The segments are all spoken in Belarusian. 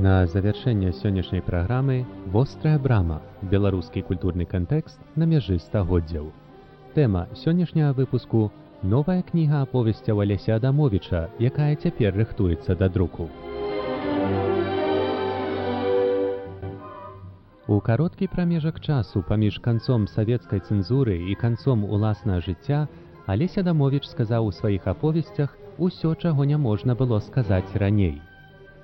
На завяршэнне сённяшняй праграмы вострая брама беларускі культурны кантэкст на мяжы стагоддзяў. Тэма сённяшняга выпуску новая кніга аповесцяў Алеся Адамовіча, якая цяпер рыхтуецца да друку. У кароткі прамежак часу паміж канцом савецкай цэнзуры і канцом уласнага жыцця Алесь Адамовіч сказаў у сваіх аповесцях усё, чаго няможна было сказаць раней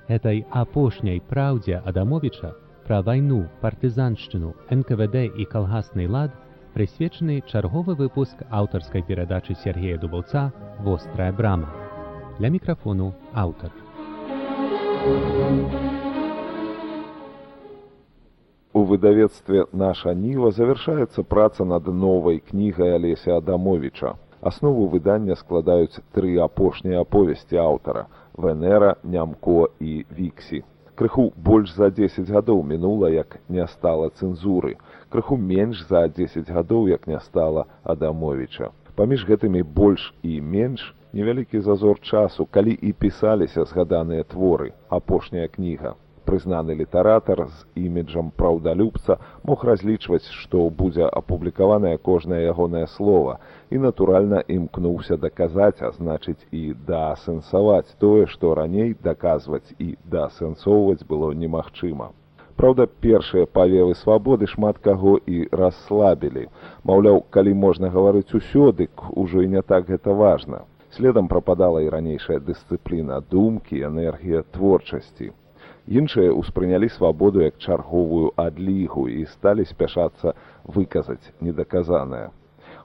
этой апошняй праўдзе Адамовіча пра вайну, партызаншчыну, НКВД і калгасны лад прысвечаны чарговы выпуск аўтарскай перадачы Сергея Дубаўца вострая брама. Для мікрафону аўтар. У выдавецтве наша ніва завяршаецца праца над новай кнігай Алеся Адамовіча. Аснову выдання складаюць тры апошнія аповесці аўтара Венера, Нямко і Віксі. Крыху больш за 10 гадоў мінула, як не стала цэнзуры. Крыху менш за 10 гадоў, як не стала Адамовіча. Паміж гэтымі больш і менш невялікі зазор часу, калі і пісаліся згаданыя творы, апошняя кніга прызнаны літаратар з іміджам праўдалюбца мог разлічваць, што будзе апублікаванае кожнае ягонае слова і натуральна імкнуўся даказаць, а значыць і даасэнсаваць тое, што раней даказваць і даасэнсоўваць было немагчыма. Праўда, першыя павевы свабоды шмат каго і расслабілі. Маўляў, калі можна гаварыць усё, дык ужо і не так гэта важна. Следам прападала і ранейшая дысцыпліна думкі, энергія творчасці. Іншыя ўспрынялі свабоду як чарговую адлігу і сталі спяшацца выказаць недаказанае.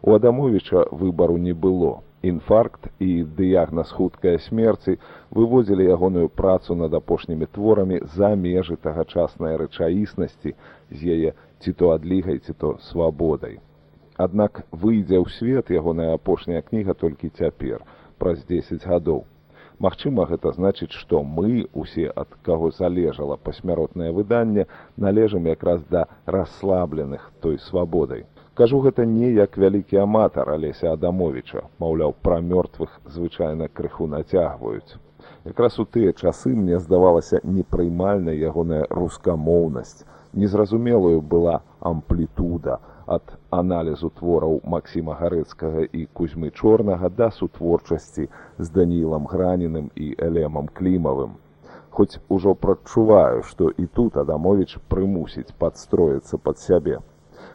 У Адамовіча выбару не было. Інфаркт і дыягназ хуткая смерці выводзілі ягоную працу над апошнімі творамі за межы тагачаснай рэчаіснасці з яе ці то адлігай ці то свабодай. Аднак выйдзе ў свет ягоная апошняя кніга толькі цяпер праз 10 гадоў. Магчыма, гэта значыць, што мы усе ад каго залежала пасмяротнае выданне належым якраз да расслабленых той свабодай. Кажу гэта не як вялікі аматар Алеся Адамовіча, маўляў, пра мёртвых звычайна крыху нацягваюць. Якраз у тыя часы мне здавалася непрымальнай ягоная рускамоўнасць. Незразумелую была амплітуда, ад аналізу твораў Масіма гарэцкага і кузьмы чорнага да сутворчасці з данілам граненым і элемам клімавым. Хоць ужо прачуваю, што і тут Адамовіч прымусіць падстроіцца пад сябе.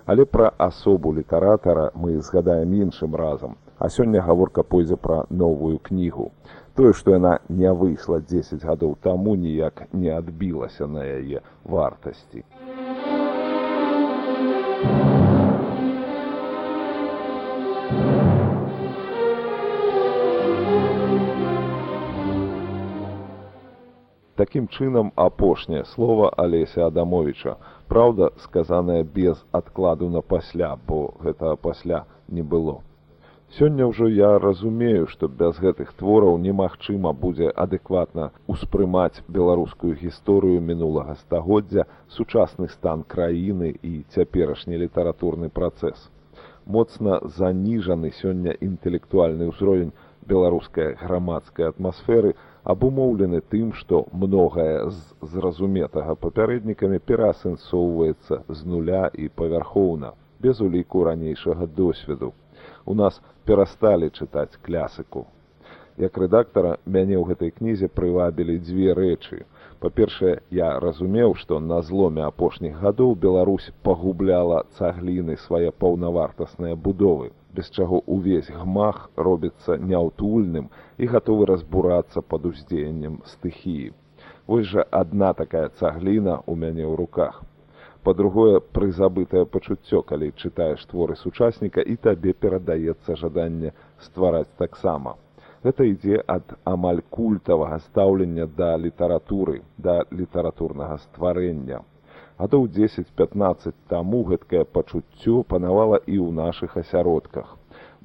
Але пра асобу літаратара мы згадаем іншым разам. А сёння гаворка пойдзе пра новую кнігу. Тое, што яна не выйшла 10 гадоў таму ніяк не адбілася на яе вартасці. Такім чынам апошняе слова Алеся Адамовіча, Праўда, сказанае без адкладу на пасля, бо гэта пасля не было. Сёння ўжо я разумею, што без гэтых твораў немагчыма будзе адэкватна ўспрымаць беларускую гісторыю мінулага стагоддзя, сучасны стан краіны і цяперашні літаратурны працэс. Моцна заніжаны сёння інтэлектуальны ўзровень беларускай грамадскай атмасферы, абумоўлены тым, што многае з зразуметага папярэднікамі пераасэнсоўваецца з нуля і павярхоўна, без уліку ранейшага досведу. У нас перасталі чытаць клясыку. Як рэдактара мяне ў гэтай кнізе прывабілі дзве рэчы. Па-першае, я разумеў, што на зломе апошніх гадоў Беларусь пагубляла цагліны свае паўнавартасныя будовы без чаго ўвесь гмах робіцца няўтульным і гатовы разбурацца пад уздзеяннем стыхіі. Вось жа адна такая цагліна ў мяне ў руках. Па-другое, прызабытае пачуццё, калі чытаеш творы сучасніка і табе перадаецца жаданне ствараць таксама. Гэта ідзе ад амаль культавага стаўлення да літаратуры, да літаратурнага стварэння гадоў 10-15 таму гэткае пачуццё панавала і ў нашых асяродках.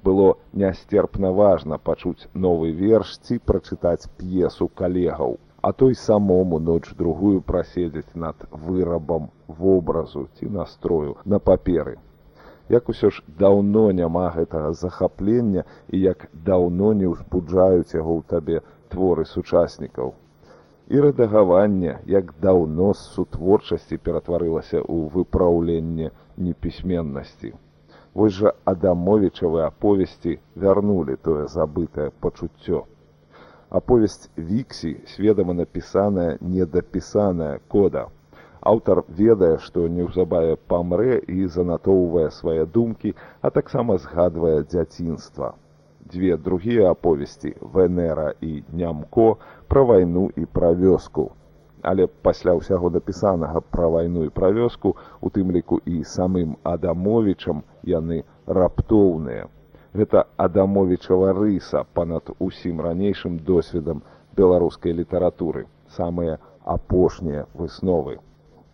Было нястерпна важна пачуць новы верш ці прачытаць п'есу калегаў, а той самому ноч другую праседзець над вырабам вобразу ці настрою на паперы. Як усё ж даўно няма гэтага захаплення і як даўно не ўзбуджаюць яго ў табе творы сучаснікаў. і рэдагаванне як даўно з сутворчасці ператварылася ў выпраўленне непісьменнасці. Вось жа адамовічавы аповесці вярнулі тое забытае пачуццё. Аповесць віксі сведама напісаная недапісаная кода. Аўтар ведае, што неўзабаве памрэ і занатоўвае свае думкі, а таксама згадвае дзяцінства. Дзве другія аповесці венера і нямко пра вайну і пра вёску. Але пасля ўсяго дапісанага пра вайну і пра вёску у тым ліку і самым адамовічам яны раптоўныя. Гэта адамовічава рыса панад усім ранейшым досведам беларускай літаратуры самыя апошнія высновы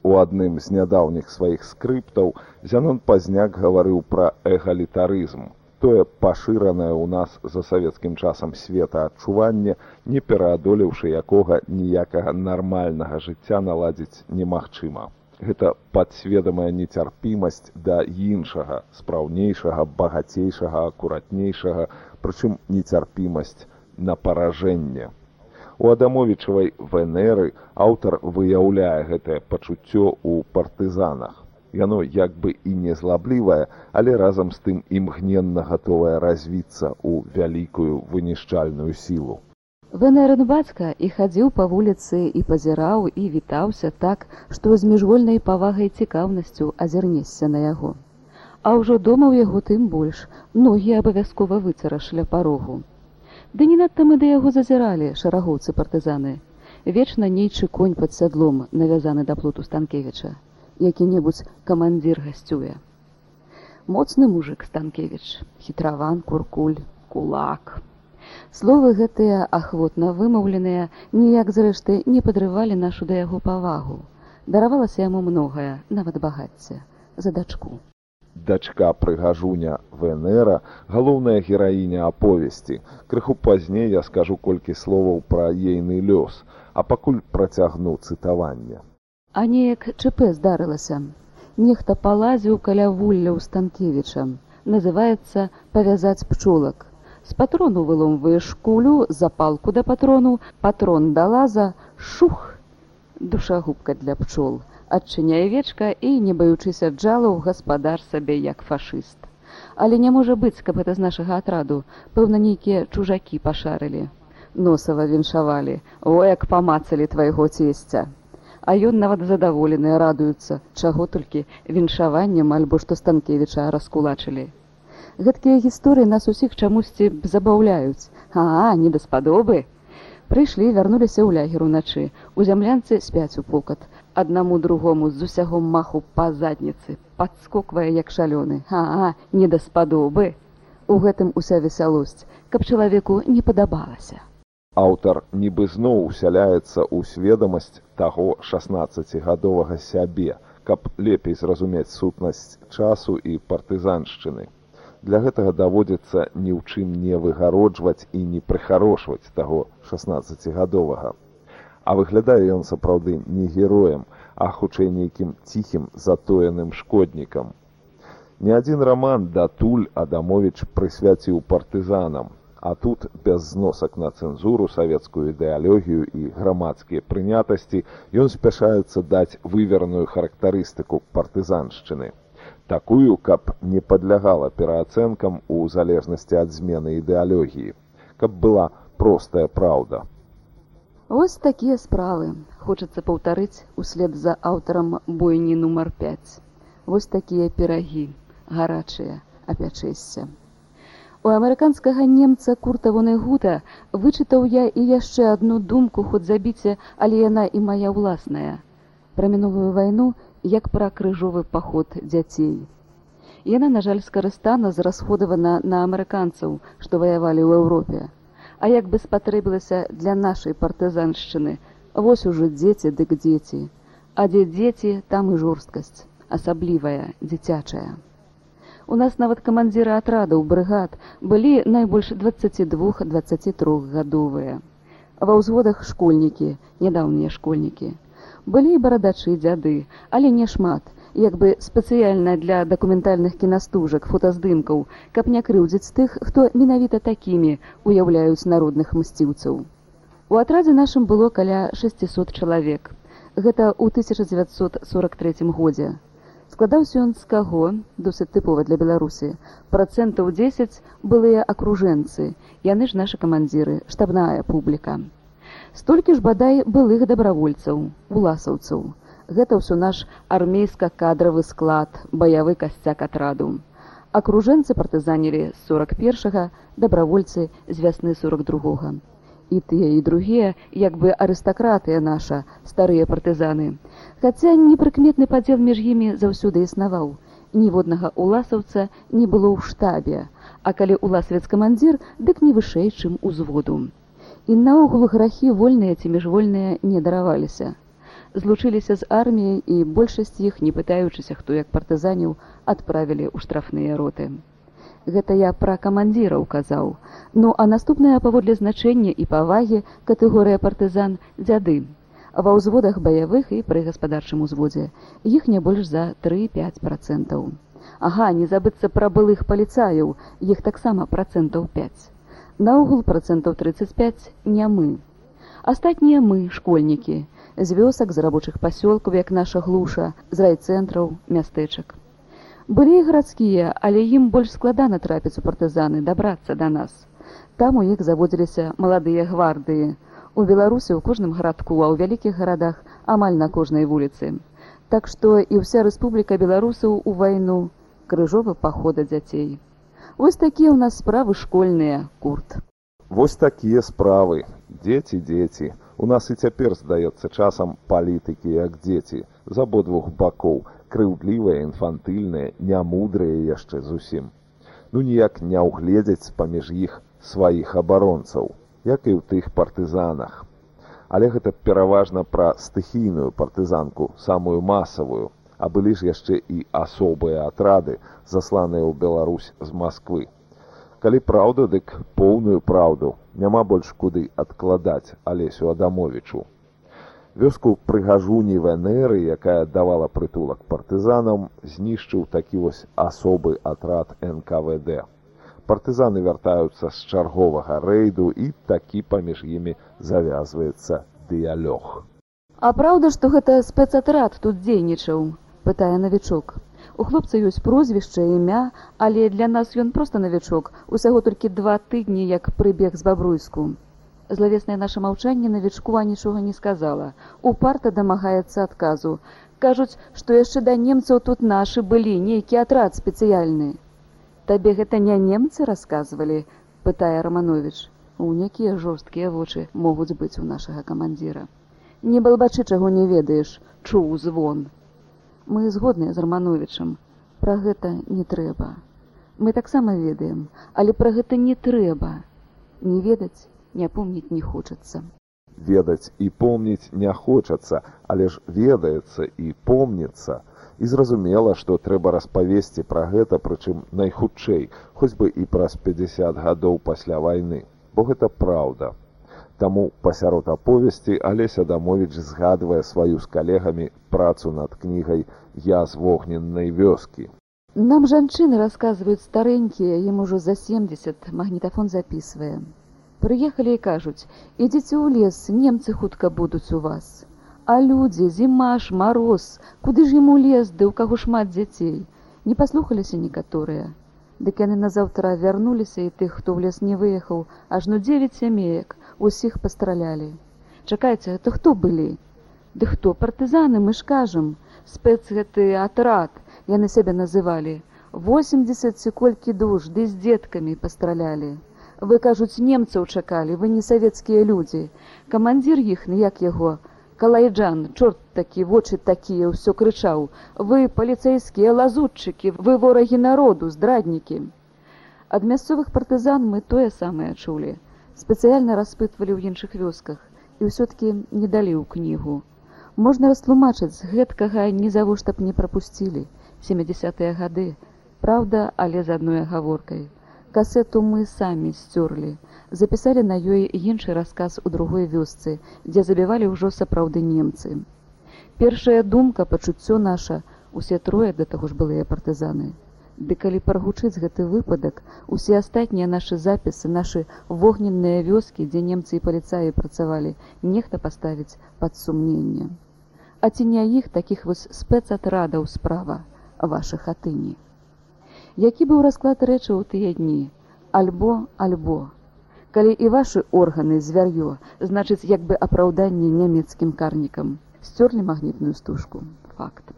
у адным з нядаўніх сваіх скрыптаў зянон пазняк гаварыў пра эгалітарызм тое пашыранае ў нас за савецкім часам света адчуванне, не пераадолеўшы якога ніякага нармальнага жыцця наладзіць немагчыма. Гэта падсведамая нецярпімасць да іншага, спраўнейшага, багацейшага, акуратнейшага, прычым нецярпімасць на паражэнне. У адамовічавай венеры аўтар выяўляе гэтае пачуццё ў партызанах яно як бы і не злаблівае, але разам з тым імгненна гатовае развіцца ў вялікую вынішчальную сілу. Венерын бацька і хадзіў па вуліцы і пазіраў і вітаўся так, што з міжвольнай павагай цікаўнасцю азірнесся на яго. А ўжо дома ў яго тым больш ногі абавязкова выцарашля парогу. Ды не надта мы да яго зазіралі шарагоўцы партызаны. Вечна нейчы конь пад сядлом навязаны да плоту станкевіча які-небудзь камандзір гасцюе. Моцны мужик станкевіч, хітраван, куркуль, кулак. Словы гэтыя ахвотна вымаўленыя ніяк зрэшты не падрывалі нашу да яго павагу. Даравалася яму многае, нават багацце за дачку. Дачка прыгажуня Венера, галоўная гераіня аповесці. Крыху пазней я скажу колькі словаў пра ейны лёс, а пакуль працягну цытаванне. А неяк ЧП здарылася. Нехта палазіў каля вулля ў станкевіча. Называецца павязаць пчолак. З патрону выломваеш кулю, запалку да патрону, патрон да лаза, шух! Душагубка для пчол. Адчыняе вечка і, не баючыся джалаў, гаспадар сабе як фашыст. Але не можа быць, каб гэта з нашага атраду, пэўна, нейкія чужакі пашарылі. Носава віншавалі, о, як памацалі твайго цесця! А ён нават задаволены радуюцца чаго толькі віншаваннем альбо што станкевіча раскулачылі. Гэткія гісторыі нас усіх чамусьці забаўляюць. А не даспадобы! Прыйшлі вярнуліся ў лягер уначы у зямлянцы спяць у покат аднаму другому з усяго маху па задніцы падскоквае як шалёны а не даспадобы у гэтым уся весялосць каб чалавеку не падабалася аўтар нібы зноў усяляецца ў сведамасць таго 16гадовага сябе, каб лепей зразумець сутнасць часу і партызаншчыны. Для гэтага даводзіцца ні ў чым не выгароджваць і не прыхарошваць таго 16гадовага. А выглядае ён сапраўды не героем, а хутчэй нейкім ціхім затоеным шкоднікам. Ні адзін раман датуль Адамовіч прысвяціў партызанам, А тут без зносак на цэнзуру савецкую ідэалогію і грамадскія прынятасці ён спяшаецца даць выверную характарыстыку партызаншчыны. Такую, каб не падлягала пераацэнкам у залежнасці ад змены ідэалогіі, каб была простая праўда. Вось такія справы хочацца паўтарыць услед за аўтарам бойні нумар 5. Вось такія перагі, гарачыя, апячэсся. У амерыканскага немца курта вонегута вычытаў я і яшчэ адну думку хоць забіце, але яна і мая ўласная. Пра мінулую вайну як пра крыжовы паход дзяцей. Яна, на жаль, скарыстана зрасходавана на амерыканцаў, што ваявалі ў Еўропе. А як бы спатрэбілася для нашай партызаншчыны, вось ужо дзеці дык дзеці. А дзе дзеці, там і жорсткасць, асаблівая, дзіцячая. У нас нават камандзіры атрадаў брыгад былі найбольш 22-23 гадовыя. Ва ўзводах школьнікі, нядаўнія школьнікі. Былі барадачы дзяды, але не шмат, як бы спецыяльна для дакументальных кінастужак, фотаздымкаў, каб не крыўдзіць тых, хто менавіта такімі уяўляюць народных мсціўцаў. У атрадзе нашым было каля 600 чалавек. Гэта ў 1943 годзе. Складаўся ён з каго, досыць тыпова для Беларусі. Працэнтаў 10 былыя акружэнцы, яны ж нашы камандзіры, штабная публіка. Столькі ж бадай былых дабравольцаў, уласаўцаў. Гэта ўсё наш армейска-кадравы склад, баявы касцяк атраду. Акружэнцы партызанілі з 41 дабравольцы з вясны 42. І тыя і другія, як бы арыстакратыя наша, старыя партызаны. Хаця непрыкметны падзел між імі заўсёды існаваў. Ніводнага уласаўца не было ў штабе, а калі уласвец камандзір, дык не вышэй, чым узводу. І наогул грахі вольныя ці міжвольныя не дараваліся злучыліся з арміяй і большасць іх не пытаючыся хто як партызаніў адправілі ў штрафныя роты. Гэта я пра камандзіраў казаў. Ну а наступная паводле значэння і павагі катэгорыя партызан дзяды. Ва ўзводах баявых і пры гаспадарчым узводзе. Іх не больш за тры пять процентаў. Ага не забыцца пра былых паліцаяў. Іх таксама процентаў пять наогул процентаў тридцать пять не мы. Астатнія мы школьнікі з вёсак з рабочых пасёлкаў як наша глуша з райцэнтраў мястэчак. Былі і гарадскія але ім больш складана трапіць у партызаны дабрацца да нас. Там у іх заводзіліся маладыя гвардыі. У беларусі ў кожным гарадку а ў вялікіх гарадах амаль на кожнай вуліцы. Так што і ўся рэспубліка беларусаў у вайну крыжовы пахода дзяцей. Вось такія ў нас справы школьныя курт. Вось такія справы. Дзеці дзеці У нас і цяпер здаецца часам палітыкі як дзеці з абодвух бакоў крыўдлівыя інфантыльныя нямудрыя яшчэ зусім. Ну ніяк не ўгледзяць паміж іх сваіх абаронцаў як і ў тых партызанах. Але гэта пераважна пра стыхійную партызанку самую масавую а былі ж яшчэ і асобыя атрады засланыя ў Беларусь з Масквы калі праўда дык поўную праўду. Няма больш куды адкладаць алесю адамовічу. Вёску прыгажуні венеры якая давала прытулак партызанам знішчыў такі вось асобы атрад нквд партызаны вяртаюцца з чарговага рэйду і такі паміж імі завязваецца дыялёг. А праўда што гэта спецатрад тут дзейнічаў? Пытае навічок У хлопца ёсць прозвішча імя, але для нас ён проста навічок усяго толькі два тыдні як прыбег з бабруйску. Злавеснае наша маўчанне навічку нічога не сказала. Упарта дамагаецца адказу. Кажуць, што яшчэ да немцаў тут нашы былі нейкі атрад спецыяльны. Табе гэта не немцы расказвалі, пытае Раманович. У якія жорсткія вочы могуць быць у нашага камандзіра. Не балбачы чаго не ведаеш, чуў звон мы згодныя з рамановичам пра гэта не трэба. Мы таксама ведаем але пра гэта не трэба. Не ведаць не помніць не хочацца. Ведаць і помніць не хочацца але ж ведаецца і помніцца. І зразумела што трэба распавесці пра гэта прычым найхутчэй хоць бы і праз 50 гадоў пасля вайны. Бо гэта праўда Таму пасярод аповесці Алеся Дамовіч згадвае сваю з калегамі працу над кнігай я з вогненнай вёскі. Нам жанчыны расказваюць старэнькія, ім ужо за 70 магнітафон записывае. Прыехалі і кажуць: ідзіце ў лес, немцы хутка будуць у вас. А людзі, зімаш, мароз, куды ж ему лес, ды ў каго шмат дзяцей. Не паслухаліся некаторыя. Дык яны назаўтра вярнуліся і тых, хто ў лес не выехаў, ажно 9 сямеек, усіх пастралялі. Чакайце, это хто былі? Ды хто партызаны мы ж кажам, спец гэты атрад яны сябе называлі. 80 ці колькі душ ды з дзеткамі пастралялі. Вы кажуць, немцаў чакалі, вы не савецкія людзі. Камандзір іхны як яго, Калайджан, чорт такі вочы такія ўсё крычаў: вы паліцэйскія лазутчыкі, вы ворагі народу, здраднікі. Ад мясцовых партызан мы тое самае чулі спецыяльна распытвалі ў іншых вёсках і ўсё-ткі не далі ў кнігу. Можна растлумачыць з гэткага нізавошта б не прапусцілі семдесятыя гады, Праўда, але з адной агаворкай. Касету мы самі сцёрлі, запісалі на ёй іншы расказ у другой вёсцы, дзе забівалі ўжо сапраўды немцы. Першая думка пачуццё наша, усе трое да таго ж былыя партызаны. Ды калі прагучыць гэты выпадак, усе астатнія нашы запісы, нашы вогненныя вёскі, дзе немцы і паліцаі працавалі, нехта паставіць пад сумненне. А ці не іх такіх вось спецатрадаў справа вашых хатыні. Які быў расклад рэчы ў тыя дні, альбо альбо. Калі і вашы органы звяр'ё, значыць як бы апраўданне нямецкім карнікам, сцёрлі магнітную стужку факт.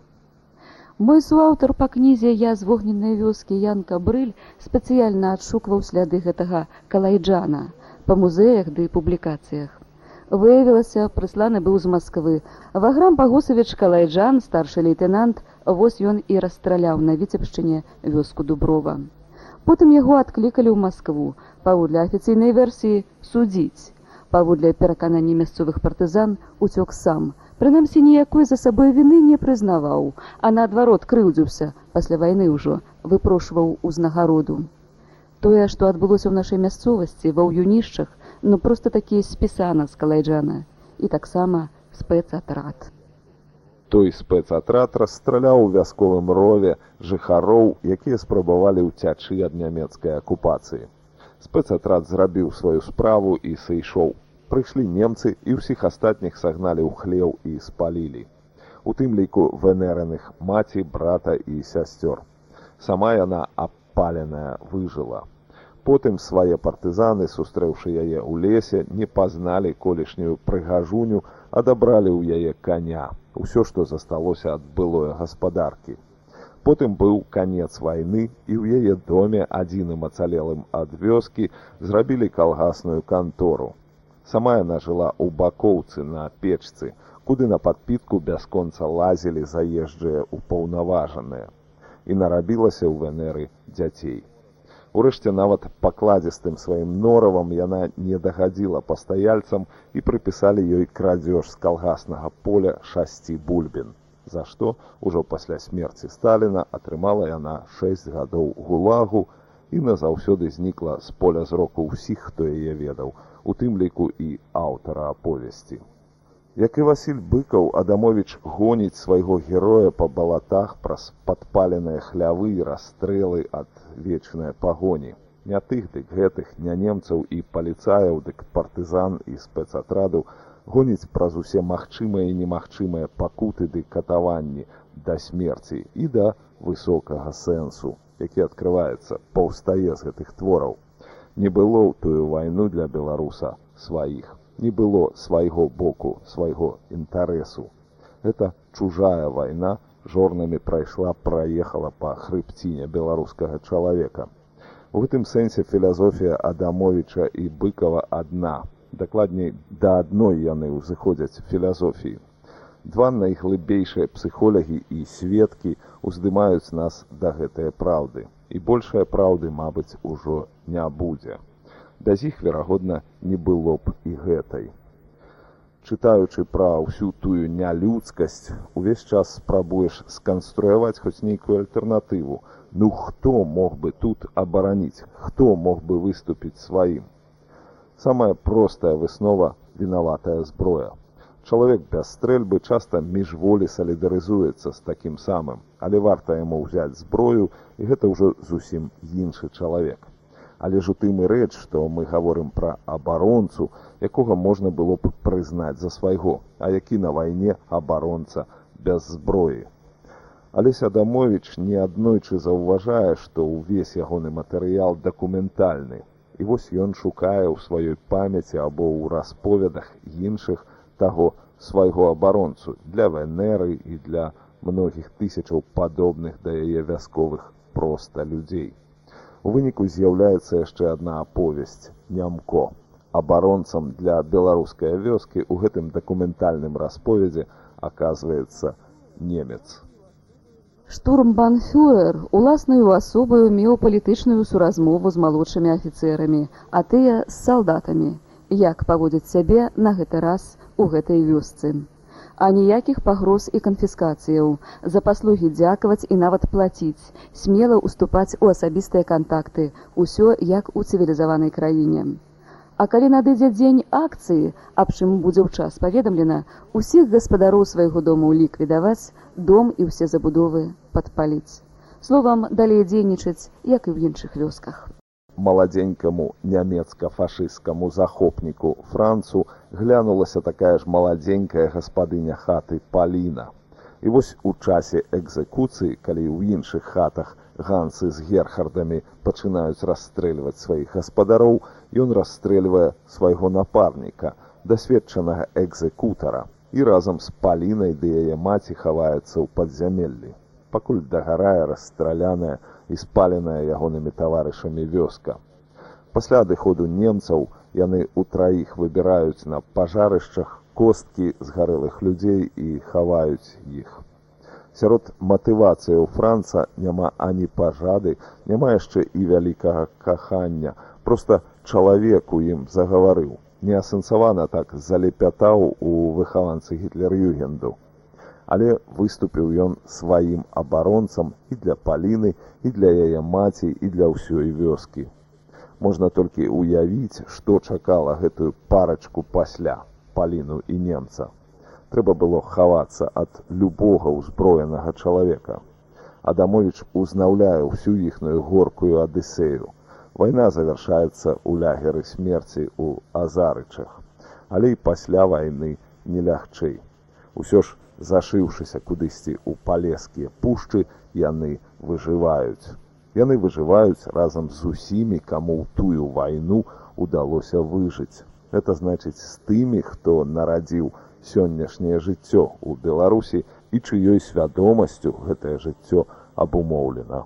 Мой суаўтар па кнізе я з вогненнай вёскі Янка Брыль спецыяльна адшукваў сляды гэтага калайджана па музеях ды публікацыях. Выявілася, прысланы быў з Масквы. Ваграм Пагусавіч Калайджан, старшы лейтенант, вось ён і расстраляў на віцебшчыне вёску Дуброва. Потым яго адклікалі ў Маскву, паводле афіцыйнай версіі судзіць. Паводле пераканання мясцовых партызан уцёк сам, Прынамсі ніякой за сабой віны не прызнаваў, а наадварот крыўдзіўся пасля вайны ўжо выпрошваў узнагароду. Тое, што адбылося ў нашай мясцовасці ва ўюнішчах, ну проста такі спісана з калайджана і таксама спецатрад. Той спецатрад расстраляў у вясковым рове жыхароў, якія спрабавалі ўцячы ад нямецкай акупацыі. Спецатрад зрабіў сваю справу і сышоў прыйшлі немцы і ўсіх астатніх сагналі ў хлеў і спалілі. У тым ліку венераных маці, брата і сясцёр. Сама яна апаленая выжыла. Потым свае партызаны, сустрэўшы яе ў лесе, не пазналі колішнюю прыгажуню, адабралі ў яе каня, усё, што засталося ад былое гаспадаркі. Потым быў канец вайны і ў яе доме адзіным ацалелым ад вёскі зрабілі калгасную кантору. Сама яна жыла ў бакоўцы на печцы, куды на падпітку бясконца лазілі заезджыя ўпаўнаважаныя. І нарабілася ў венеры дзяцей. Урэшце нават пакладзістым сваім норавам яна не дагадзіла пастаяльцам і прыпісалі ёй крадзеж з калгаснага поля шасці бульбін. За што ўжо пасля смерці Сталіна атрымала яна 6 гадоў гулагу і назаўсёды знікла з поля зроку ўсіх, хто яе ведаў, у тым ліку і аўтара аповесці. Як і Васіль быкаў Адамович гоніць свайго героя па балатах праз падпаленыя хлявы і расстрэлы ад вечнай пагоні. Не тых дык гэтых не немцаў і паліцаяў дык партызан і спецатраду гоніць праз усе магчымыя і немагчымыя пакуты ды катаванні да смерці і да высокага сэнсу, які адкрываецца паўстае з гэтых твораў. Не было ў тую вайну для беларуса сваіх не было свайго боку свайго інтарэсу. Это чужая вайна жорнамі прайшла праехала па хрыбціне беларускага чалавека. У гэтым сэнсе філазофія адамовича і быкова адна дакладней да адной яны ўзыходзяць філазофіі два найглыбейшыя псіхолагі і сведкі уздымаюць нас да гэтыя праўды і большая праўды, мабыць, ужо не будзе. Без іх, верагодна, не было б і гэтай. Чытаючы пра ўсю тую нялюдскасць, увесь час спрабуеш сканструяваць хоць нейкую альтэрнатыву. Ну хто мог бы тут абараніць, хто мог бы выступіць сваім? Самая простая выснова вінаватая зброя. Чалавек без стрэльбы часта міжволі салідарызуецца з такім самым, але варта яму ўзяць зброю, і гэта ўжо зусім іншы чалавек. Але ж у тым і рэч, што мы гаворым пра абаронцу, якога можна было б прызнаць за свайго, а які на вайне абаронца без зброі. Алесь Адамович неаднойчы заўважае, што ўвесь ягоны матэрыял дакументальны. І вось ён шукае ў сваёй памяці або ў расповедах іншых, таго свайго абаронцу для венеры і для многіх тысячаў падобных да яе вясковых проста людзей. У выніку з'яўляецца яшчэ адна аповесць нямко. Абаронцам для беларускай вёскі ў гэтым дакументальным расповедзе аказваецца немец. Штурмбанфюрер уласнаю асобаю меў палітычную суразмову з малодшымі афіцэрамі, а тыя з салдатамі, як паводзіць сябе на гэты раз у гэтай вёсцы. А ніякіх пагроз і канфіскацыяў, за паслугі дзякаваць і нават плаціць, смела ўступаць у асабістыя кантакты, усё як у цывілізаванай краіне. А калі надыдзе дзень акцыі, аб чым будзе ў час паведамлена, усіх гаспадароў свайго дому ліквідаваць, дом і ўсе забудовы падпаліць. Словам, далей дзейнічаць, як і ў іншых вёсках. Маладзенькаму нямецка-фашысцкаму захопніку Францу глянулася такая ж маладзенькая гаспадыня хаты Паліна. І вось у часе экзекуцыі, калі ў іншых хатах ганцы з герхардамі пачынаюць расстрэльваць сваіх гаспадароў, ён расстрэльвае свайго напарніка, дасведчанага экзекутара і разам з палінай ды яе маці хаваецца ў падзямеллі. Пакуль дагарае расстраляная і спаленая ягонымі таварышамі вёска. Пасля адыходу немцаў яны ўтраіх выбіраюць на пажарышчах косткі згарэлых людзей і хаваюць іх. Сярод матывацыяў Франца няма ані пажады, няма яшчэ і вялікага кахання. Проста чалавек у ім загаварыў. Неасэнсавана так залепятаў у выхаванцы гітлерюгенду. Але выступіў ён сваім абаронцам і для паліны, і для яе маці і для ўсёй вёскі. Можна толькі ўявіць, што чакала гэтую парачку пасля паліну і немца трэба было хавацца ад любога ўзброенага чалавека. Адамовіч узнаўляе ўсю іхную горкую адысею. Вайна завяршаецца ў лягеры смерці ў азарычах, але і пасля вайны не лягчэй. Усё ж зашыўшыся кудысьці ў палескія пушчы, яны выжываюць. Яны выжываюць разам з усімі, каму ў тую вайну удалося выжыць. Это значыць з тымі, хто нарадзіў сённяшняе жыццё ў беларусі і чыёй свядомасцю гэтае жыццё абумоўлена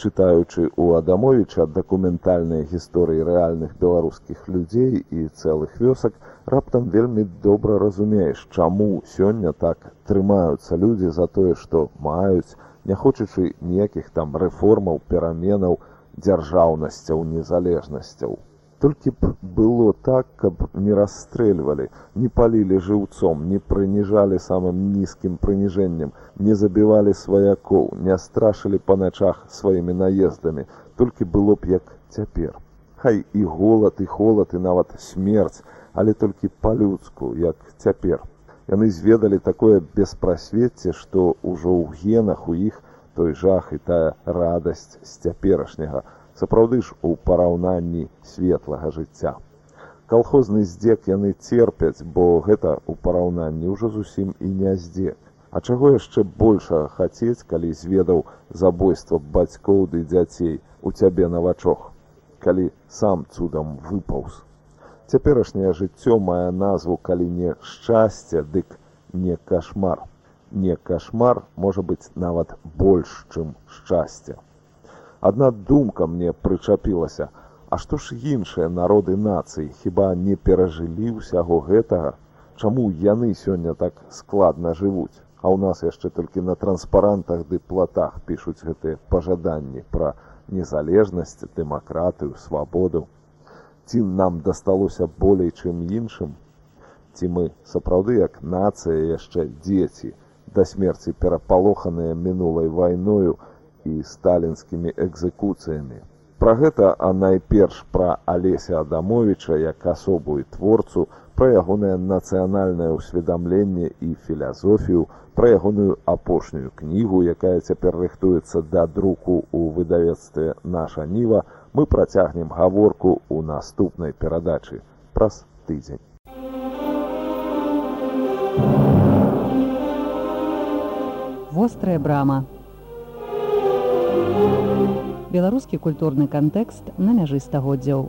чытаючы ў адамовіча дакументальныя гісторыі рэальных беларускіх людзей і цэлых вёсак раптам вельмі добра разумееш чаму сёння так трымаюцца людзі за тое што маюць не хочучы ніякіх там рэформаў пераменаў дзяржаўнасцяў незалежнасцяў толькі б было так каб не расстрэльвалі не палілі жыўцом не прыніжалі самым нізкім прыніжэннем не забівалі сваякоў не страшылі па начах сваімі наездамі толькі было б як цяпер. Хай і голад і холад і нават смерць але толькі па-людску як цяпер. Яны зведалі такое беспрасвецце што ўжо ў генах у іх той жах і тая радасць з цяперашняга сапраўды ж у параўнанні светлага жыцця. Калхозны здзек яны церпяць, бо гэта ў параўнанні ўжо зусім і не здзек. А чаго яшчэ большага хацець, калі зведаў забойства бацькоў ды дзяцей у цябе на вачох, калі сам цудам выпаўз. Цяперашняе жыццё мае назву калі не шчасце, дык не кашмар. Не кашмар можа быць нават больш, чым шчасце. Адна думка мне прычапілася, А што ж іншыя народы нацыі хіба не перажылі ўсяго гэтага, Чаму яны сёння так складна жывуць, А ў нас яшчэ толькі на транспарантах ды платах пішуць гэтыя пажаданні пра незалежнасць, дэмакратыю, свабоду. Ці нам дасталося болей, чым іншым? Ці мы сапраўды як нацыя яшчэ дзеці, да смерці перапалоханыя мінулай вайною, і сталінскімі экзекуцыямі. Пра гэта, а найперш пра Алеся Адамовіча як асобу і творцу, пра ягонае нацыянальнае ўсведамленне і філазофію, пра ягоную апошнюю кнігу, якая цяпер рыхтуецца да друку ў выдавецтве наша ніва, мы працягнем гаворку ў наступнай перадачы праз тыдзень. Вострая брама беларускі культурны кантэкст на мяжы стагоддзяў